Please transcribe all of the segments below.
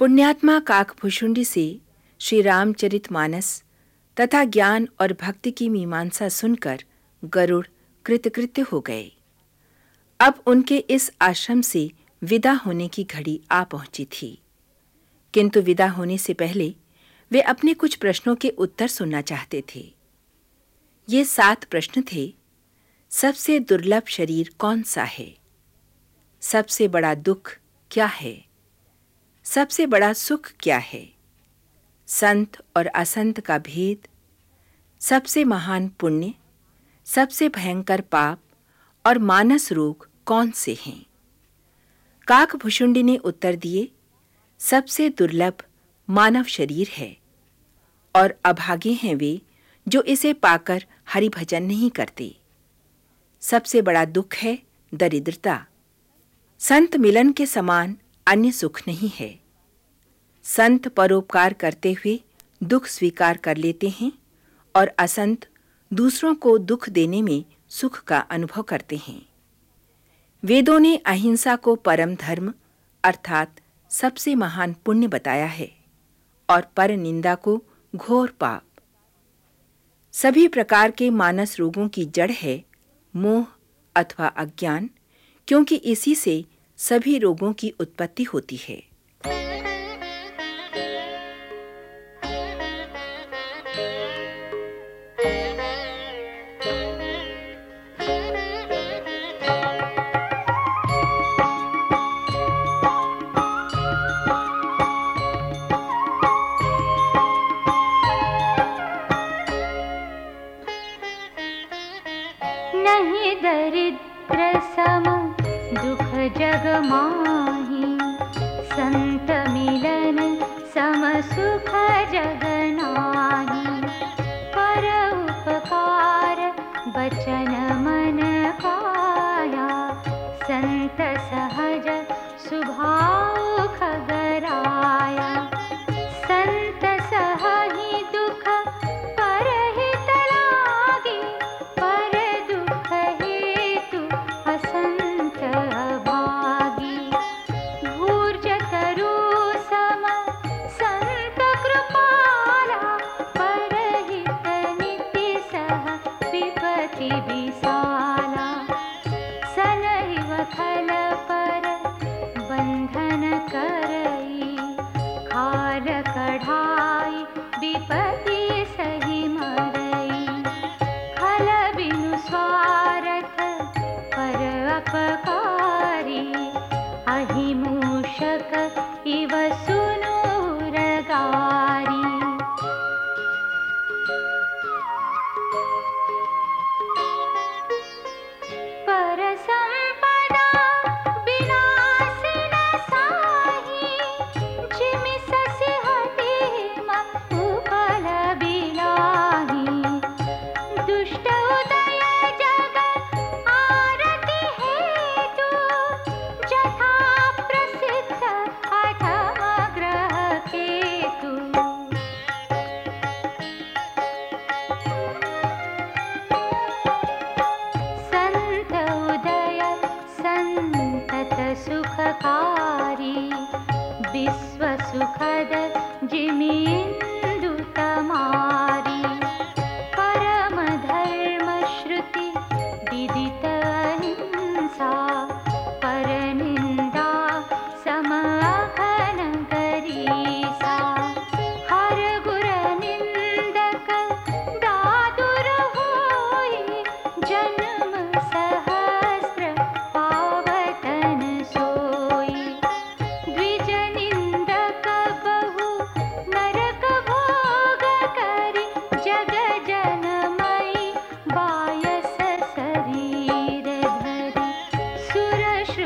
पुण्यात्मा काकभूषुंडी से श्री रामचरित मानस तथा ज्ञान और भक्ति की मीमांसा सुनकर गरुड़ कृतकृत्य हो गए। अब उनके इस आश्रम से विदा होने की घड़ी आ पहुँची थी। किंतु विदा होने से पहले वे अपने कुछ प्रश्नों के उत्तर सुनना चाहते थे। ये सात प्रश्न थे, सबसे दुर्लभ शरीर कौन सा है? सबसे बड़ा दुख क्या है? सबसे बड़ा सुख क्या है? संत और असंत का भेद, सबसे महान पुण्य, सबसे भयंकर पाप और मानस रोग कौन से हैं? काकभुषुंडी ने उत्तर दिए, सबसे दुर्लभ मानव शरीर है और अभागे हैं वे जो इसे पाकर हरि भजन नहीं करते। सबसे बड़ा दुख है दरिद्रता। संत मिलन के समान अन्य सुख नहीं है। संत परोपकार करते हुए दुख स्वीकार कर लेते हैं और असंत दूसरों को दुख देने में सुख का अनुभव करते हैं। वेदों ने अहिंसा को परम धर्म अर्थात सबसे महान पुण्य बताया है और पर निंदा को घोर पाप। सभी प्रकार के मानस रोगों की जड़ है, मोह अथवा अज्ञान, क्योंकि इसी से सभी रोगों की उत्पत्ति होती है। जग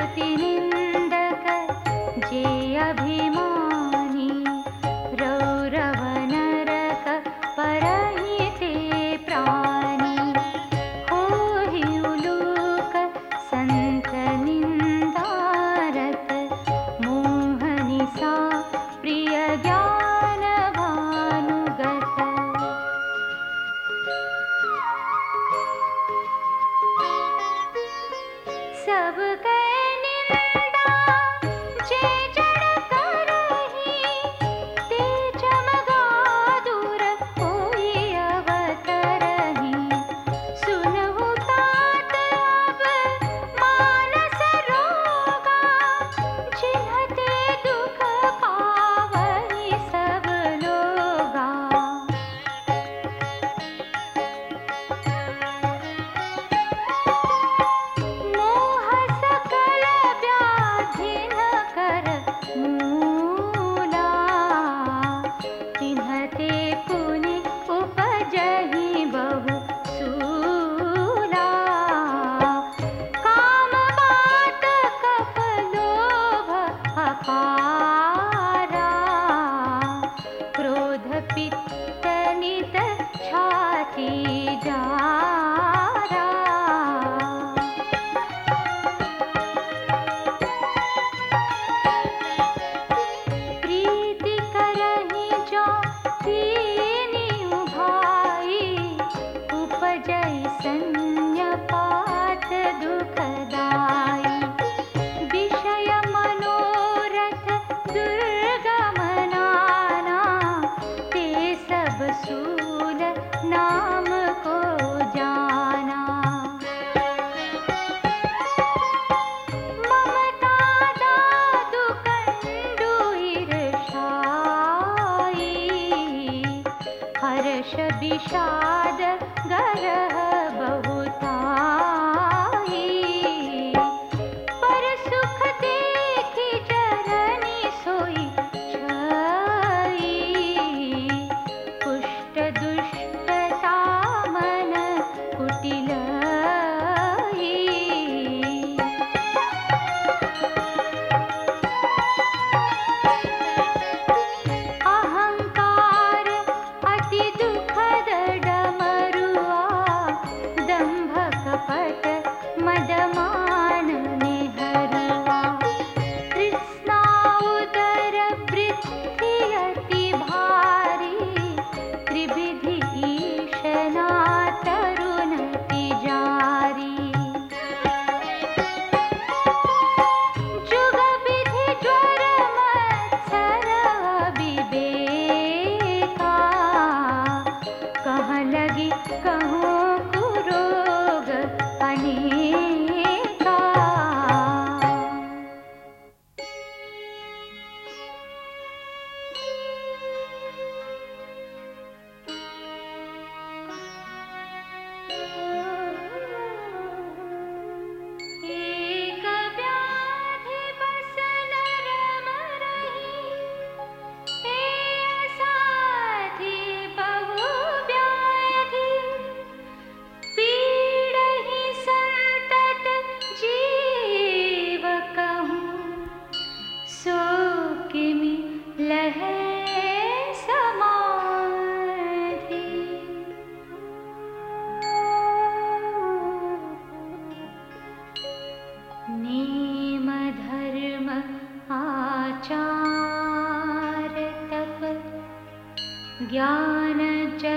प्रतिनिन्दक जे अभिमानि रौरव नरक पर प्रा सन्त निन्दारक मोहनि सा प्रिय ज्ञान अपना ज्ञानचक्यजपदा